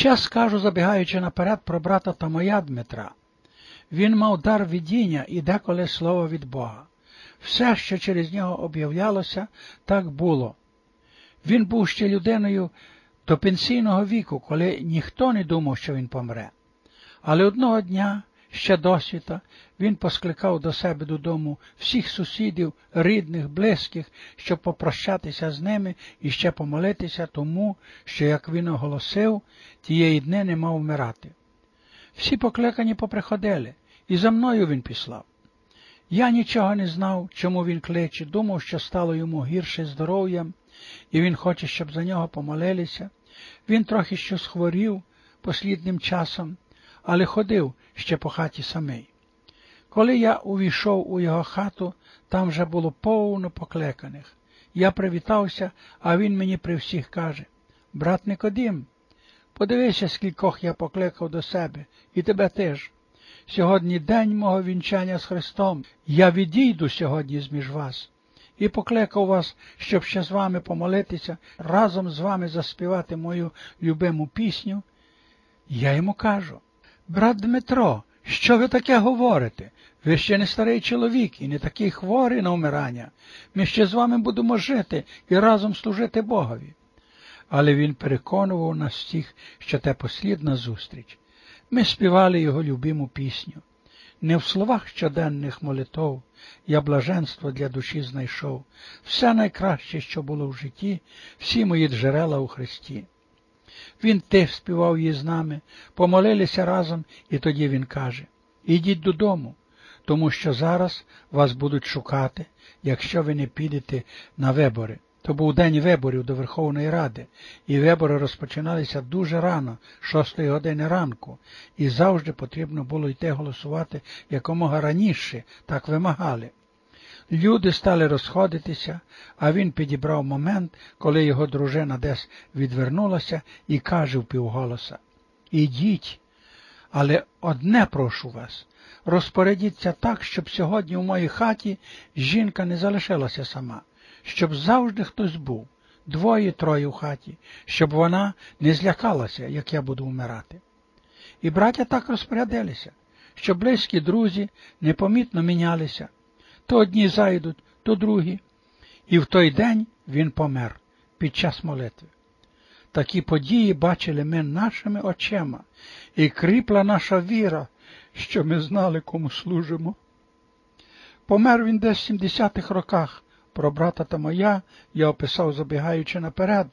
Ще скажу, забігаючи наперед про брата Тамоя Дмитра. Він мав дар видіння і деколи слово від Бога. Все, що через нього об'являлося, так було. Він був ще людиною до пенсійного віку, коли ніхто не думав, що він помре. Але одного дня, ще досвіта, він поскликав до себе додому всіх сусідів, рідних, близьких, щоб попрощатися з ними і ще помолитися тому, що, як він оголосив, тієї дни не мав вмирати. Всі покликані поприходили, і за мною він післав. Я нічого не знав, чому він кличе, думав, що стало йому гірше здоров'ям, і він хоче, щоб за нього помолилися. Він трохи що схворів послідним часом, але ходив ще по хаті самий. Коли я увійшов у його хату, там вже було повно покликаних. Я привітався, а він мені при всіх каже Брат Никодим, подивися, скількох я покликав до себе, і тебе теж. Сьогодні день мого вінчання з Христом. Я відійду сьогодні зміж вас і покликав вас, щоб ще з вами помолитися, разом з вами заспівати мою любиму пісню. Я йому кажу, брат Дмитро, що ви таке говорите? Ви ще не старий чоловік і не такий хворий на вмирання. Ми ще з вами будемо жити і разом служити Богові. Але він переконував нас всіх, що те послідна зустріч. Ми співали його любиму пісню. Не в словах щоденних молитов я блаженство для душі знайшов, все найкраще, що було в житті, всі мої джерела у Христі. Він теж співав її з нами, помолилися разом, і тоді він каже Ідіть додому, тому що зараз вас будуть шукати, якщо ви не підете на вибори. То був день виборів до Верховної Ради, і вибори розпочиналися дуже рано, шостої години ранку, і завжди потрібно було йти голосувати якомога раніше, так вимагали. Люди стали розходитися, а він підібрав момент, коли його дружина десь відвернулася і каже впівголоса Ідіть, але одне прошу вас, розпорядіться так, щоб сьогодні в моїй хаті жінка не залишилася сама щоб завжди хтось був, двоє-троє в хаті, щоб вона не злякалася, як я буду вмирати. І браття так розпорядилися, щоб близькі друзі непомітно мінялися. То одні зайдуть, то другі. І в той день він помер під час молитви. Такі події бачили ми нашими очима, і кріпла наша віра, що ми знали, кому служимо. Помер він десь в 70-х роках, про брата та моя я описав, забігаючи наперед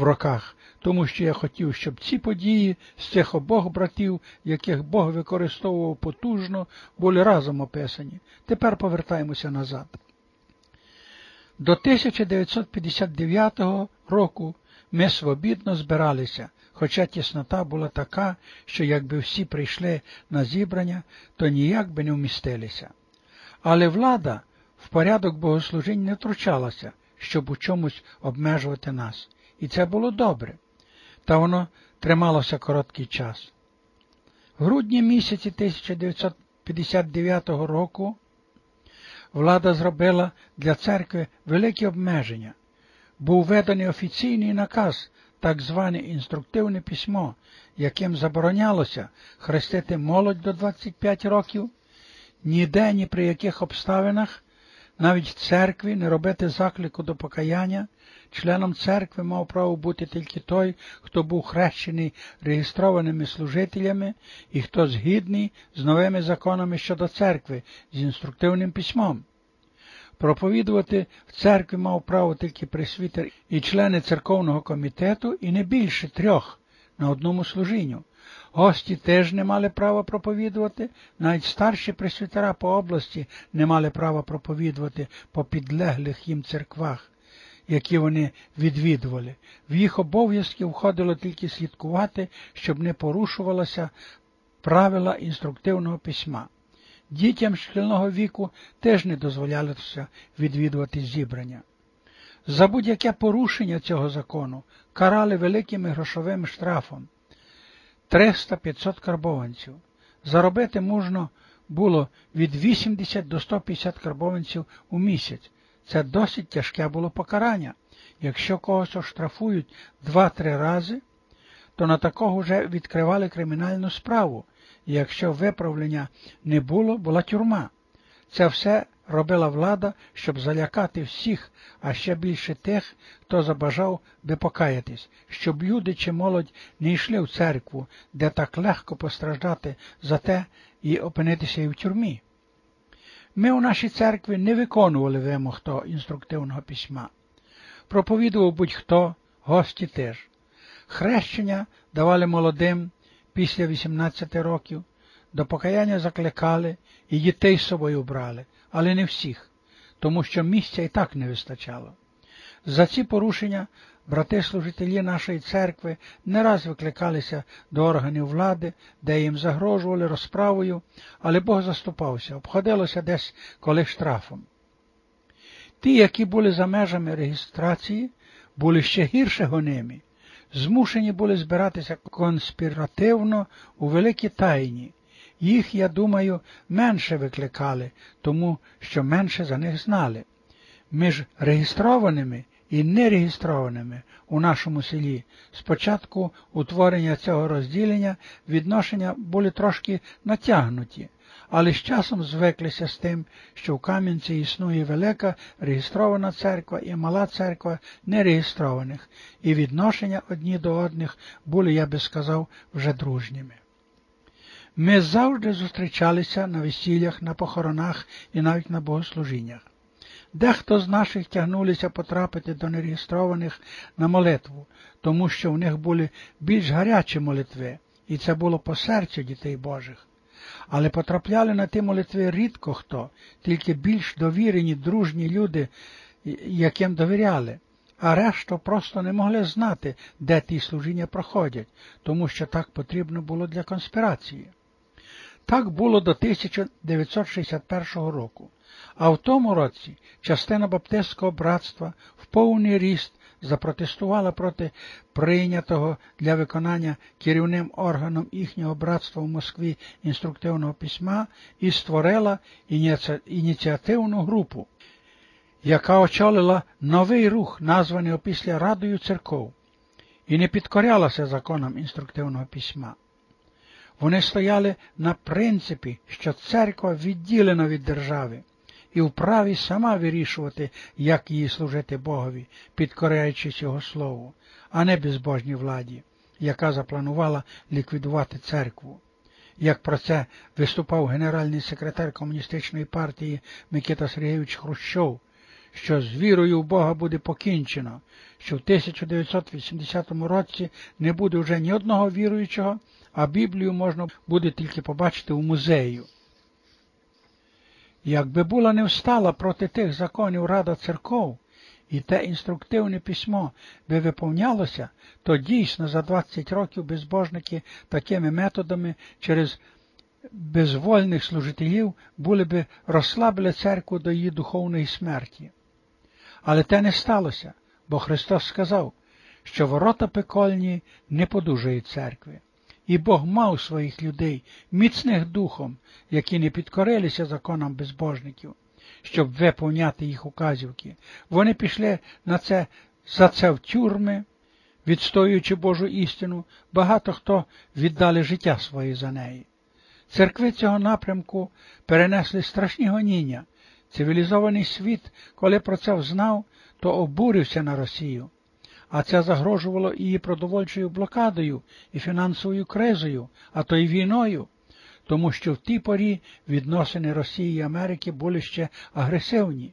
в роках, тому що я хотів, щоб ці події з цих обох братів, яких Бог використовував потужно, були разом описані. Тепер повертаємося назад. До 1959 року ми свобідно збиралися, хоча тіснота була така, що якби всі прийшли на зібрання, то ніяк би не вмістилися. Але влада в порядок богослужінь не втручалася, щоб у чомусь обмежувати нас. І це було добре, та воно трималося короткий час. В грудні місяці 1959 року влада зробила для церкви великі обмеження. Був введений офіційний наказ, так зване інструктивне письмо, яким заборонялося хрестити молодь до 25 років, ніде ні при яких обставинах навіть в церкві не робити заклику до покаяння, членом церкви мав право бути тільки той, хто був хрещений реєстрованими служителями і хто згідний з новими законами щодо церкви з інструктивним письмом. Проповідувати в церкві мав право тільки пресвітер і члени церковного комітету, і не більше трьох на одному служінню. Гості теж не мали права проповідувати, навіть старші пресвітера по області не мали права проповідувати по підлеглих їм церквах, які вони відвідували. В їх обов'язки входило тільки слідкувати, щоб не порушувалося правила інструктивного письма. Дітям шкільного віку теж не дозволялося відвідувати зібрання. За будь-яке порушення цього закону карали великими грошовими штрафом. 300-500 карбованців. Заробити можна було від 80 до 150 карбованців у місяць. Це досить тяжке було покарання. Якщо когось оштрафують 2-3 рази, то на такого вже відкривали кримінальну справу, і якщо виправлення не було, була тюрма. Це все робила влада, щоб залякати всіх, а ще більше тих, хто забажав би покаятись, щоб люди чи молодь не йшли в церкву, де так легко постраждати за те і опинитися і в тюрмі. Ми у нашій церкві не виконували вимог того інструктивного письма. Проповідував будь-хто, гості теж. Хрещення давали молодим після 18 років, до покаяння закликали і дітей з собою брали, але не всіх, тому що місця і так не вистачало. За ці порушення брати-служителі нашої церкви не раз викликалися до органів влади, де їм загрожували розправою, але Бог заступався, обходилося десь коли штрафом. Ті, які були за межами реєстрації, були ще гірше гонимі, змушені були збиратися конспіративно у великій тайні. Їх, я думаю, менше викликали, тому що менше за них знали. Між реєстрованими і нереєстрованими у нашому селі спочатку утворення цього розділення відношення були трошки натягнуті, але з часом звиклися з тим, що в Кам'янці існує велика реєстрована церква і мала церква нереєстрованих, і відношення одні до одних були, я би сказав, вже дружніми. Ми завжди зустрічалися на весіллях, на похоронах і навіть на богослужіннях. Дехто з наших тягнулися потрапити до нереєстрованих на молитву, тому що в них були більш гарячі молитви, і це було по серцю дітей Божих. Але потрапляли на ті молитви рідко хто, тільки більш довірені, дружні люди, яким довіряли, а решту просто не могли знати, де ті служіння проходять, тому що так потрібно було для конспірації. Так було до 1961 року, а в тому році частина Баптистського братства в повний ріст запротестувала проти прийнятого для виконання керівним органом їхнього братства в Москві інструктивного письма і створила ініціативну групу, яка очолила новий рух, названий опісля Радою церков, і не підкорялася законам інструктивного письма. Вони стояли на принципі, що церква відділена від держави і вправі сама вирішувати, як їй служити Богові, підкоряючись Його Слову, а не безбожній владі, яка запланувала ліквідувати церкву. Як про це виступав генеральний секретар комуністичної партії Микита Сергійович Хрущов, що з вірою в Бога буде покінчено, що в 1980 році не буде вже ні одного віруючого, а Біблію можна буде тільки побачити у музею. Якби була не встала проти тих законів Рада церков, і те інструктивне письмо би виповнялося, то дійсно за 20 років безбожники такими методами через безвольних служителів були би розслабили церкву до її духовної смерті. Але те не сталося, бо Христос сказав, що ворота пекольні не подужають церкви. І Бог мав своїх людей, міцних духом, які не підкорилися законам безбожників, щоб виповняти їх указівки. Вони пішли на це за це в тюрми, відстоюючи Божу істину, багато хто віддали життя своє за неї. Церкви цього напрямку перенесли страшні гоніння. Цивілізований світ, коли про це взнав, то обурився на Росію а це загрожувало її продовольчою блокадою і фінансовою кризою, а то й війною, тому що в тій порі відносини Росії і Америки були ще агресивні.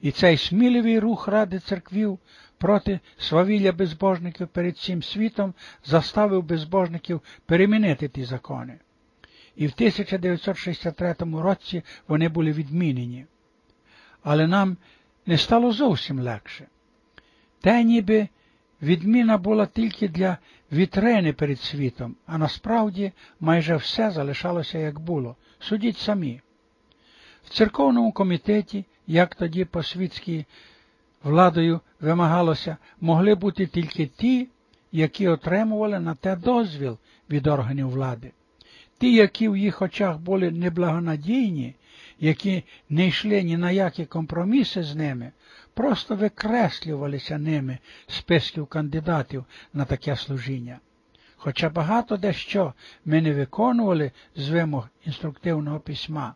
І цей сміливий рух Ради церквів проти свавілля безбожників перед всім світом заставив безбожників перемінити ті закони. І в 1963 році вони були відмінені. Але нам не стало зовсім легше. Те ніби відміна була тільки для вітрини перед світом, а насправді майже все залишалося як було. Судіть самі. В церковному комітеті, як тоді по світській владою вимагалося, могли бути тільки ті, які отримували на те дозвіл від органів влади. Ті, які в їх очах були неблагонадійні, які не йшли ні на які компроміси з ними, просто викреслювалися ними списків кандидатів на таке служіння. хоча багато дещо ми не виконували з вимог інструктивного письма.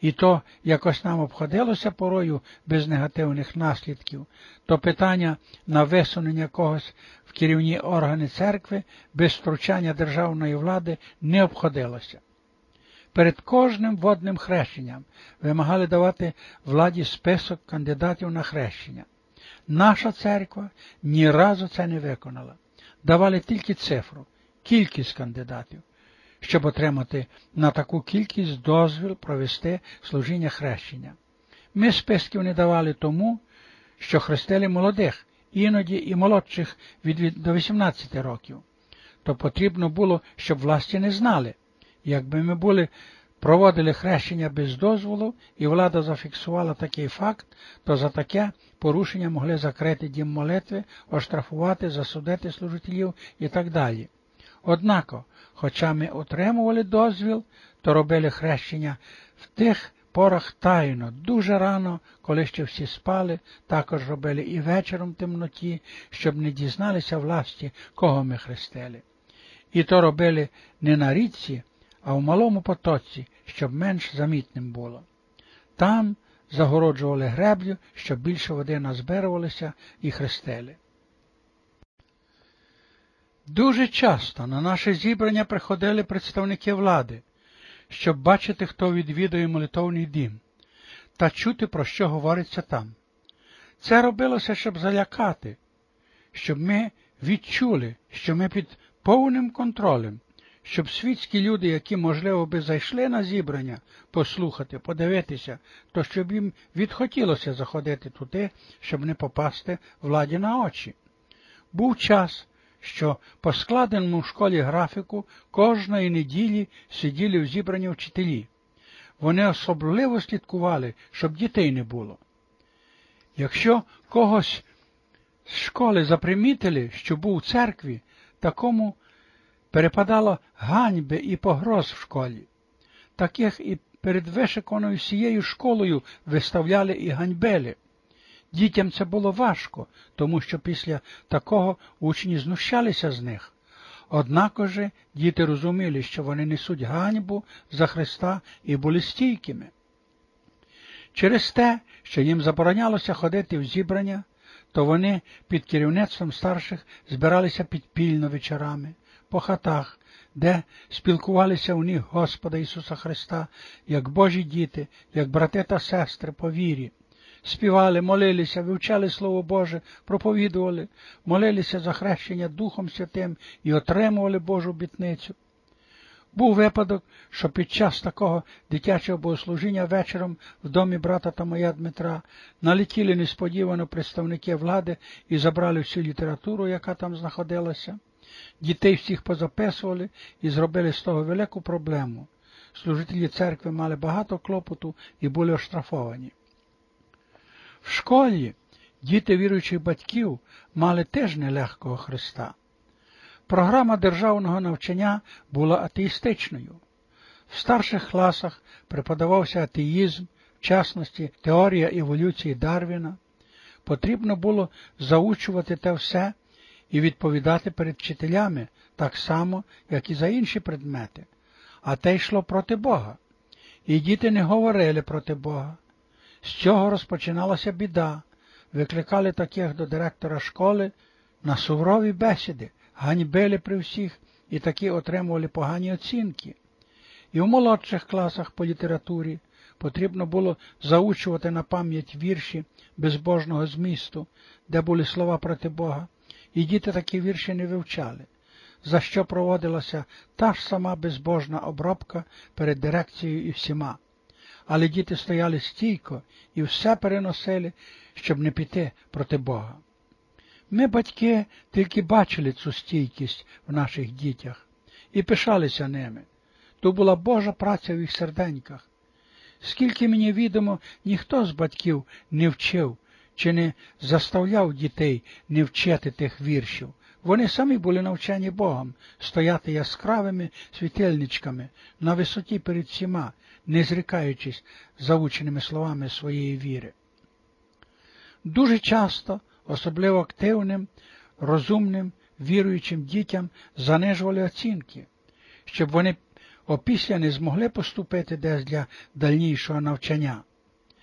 І то якось нам обходилося порою без негативних наслідків, то питання на висунення когось в керівні органи церкви без втручання державної влади не обходилося. Перед кожним водним хрещенням вимагали давати владі список кандидатів на хрещення. Наша церква ні разу це не виконала. Давали тільки цифру, кількість кандидатів, щоб отримати на таку кількість дозвіл провести служіння хрещення. Ми списків не давали тому, що хрестили молодих, іноді і молодших від до 18 років. То потрібно було, щоб власті не знали. Якби ми були проводили хрещення без дозволу, і влада зафіксувала такий факт, то за таке порушення могли закрити дім молитви, оштрафувати, засудити служителів і так далі. Однако, хоча ми отримували дозвіл, то робили хрещення в тих порах тайно, дуже рано, коли ще всі спали, також робили і вечором темноті, щоб не дізналися власті, кого ми хрестили. І то робили не на річці, а в малому потоці, щоб менш замітним було. Там загороджували греблю, щоб більше води назбирувалося і хрестили. Дуже часто на наше зібрання приходили представники влади, щоб бачити, хто відвідує молитовний дім, та чути, про що говориться там. Це робилося, щоб залякати, щоб ми відчули, що ми під повним контролем, щоб світські люди, які, можливо, би зайшли на зібрання послухати, подивитися, то щоб їм відхотілося заходити туди, щоб не попасти владі на очі. Був час, що по складеному в школі графіку кожної неділі сиділи в зібранні вчителі. Вони особливо слідкували, щоб дітей не було. Якщо когось з школи запримітили, що був у церкві, такому перепадало ганьби і погроз в школі. Таких і перед вишиканою всією школою виставляли і ганьбели. Дітям це було важко, тому що після такого учні знущалися з них. Однако же діти розуміли, що вони несуть ганьбу за Христа і були стійкими. Через те, що їм заборонялося ходити в зібрання, то вони під керівництвом старших збиралися підпільно вечорами, по хатах, де спілкувалися у них Господа Ісуса Христа, як Божі діти, як брати та сестри по вірі. Співали, молилися, вивчали Слово Боже, проповідували, молилися за хрещення Духом Святим і отримували Божу бітницю. Був випадок, що під час такого дитячого богослужіння вечором в домі брата та моя Дмитра налетіли несподівано представники влади і забрали всю літературу, яка там знаходилася. Дітей всіх позаписували і зробили з того велику проблему. Служителі церкви мали багато клопоту і були оштрафовані. В школі діти віруючих батьків мали теж нелегкого Христа. Програма державного навчання була атеїстичною. В старших класах преподавався атеїзм, в частності теорія еволюції Дарвіна. Потрібно було заучувати те все і відповідати перед вчителями так само, як і за інші предмети, а те йшло проти Бога. І діти не говорили проти Бога. З цього розпочиналася біда, викликали таких до директора школи на суворові бесіди, ганьбили при всіх і такі отримували погані оцінки. І в молодших класах по літературі потрібно було заучувати на пам'ять вірші безбожного змісту, де були слова проти Бога, і діти такі вірші не вивчали, за що проводилася та ж сама безбожна обробка перед дирекцією і всіма. Але діти стояли стійко і все переносили, щоб не піти проти Бога. Ми, батьки, тільки бачили цю стійкість в наших дітях і пишалися ними. То була Божа праця в їх серденьках. Скільки мені відомо, ніхто з батьків не вчив чи не заставляв дітей не вчити тих віршів. Вони самі були навчені Богом стояти яскравими світильничками на висоті перед всіма, не зрікаючись заученими словами своєї віри. Дуже часто, особливо активним, розумним, віруючим дітям занижували оцінки, щоб вони опісля не змогли поступити десь для дальнішого навчання.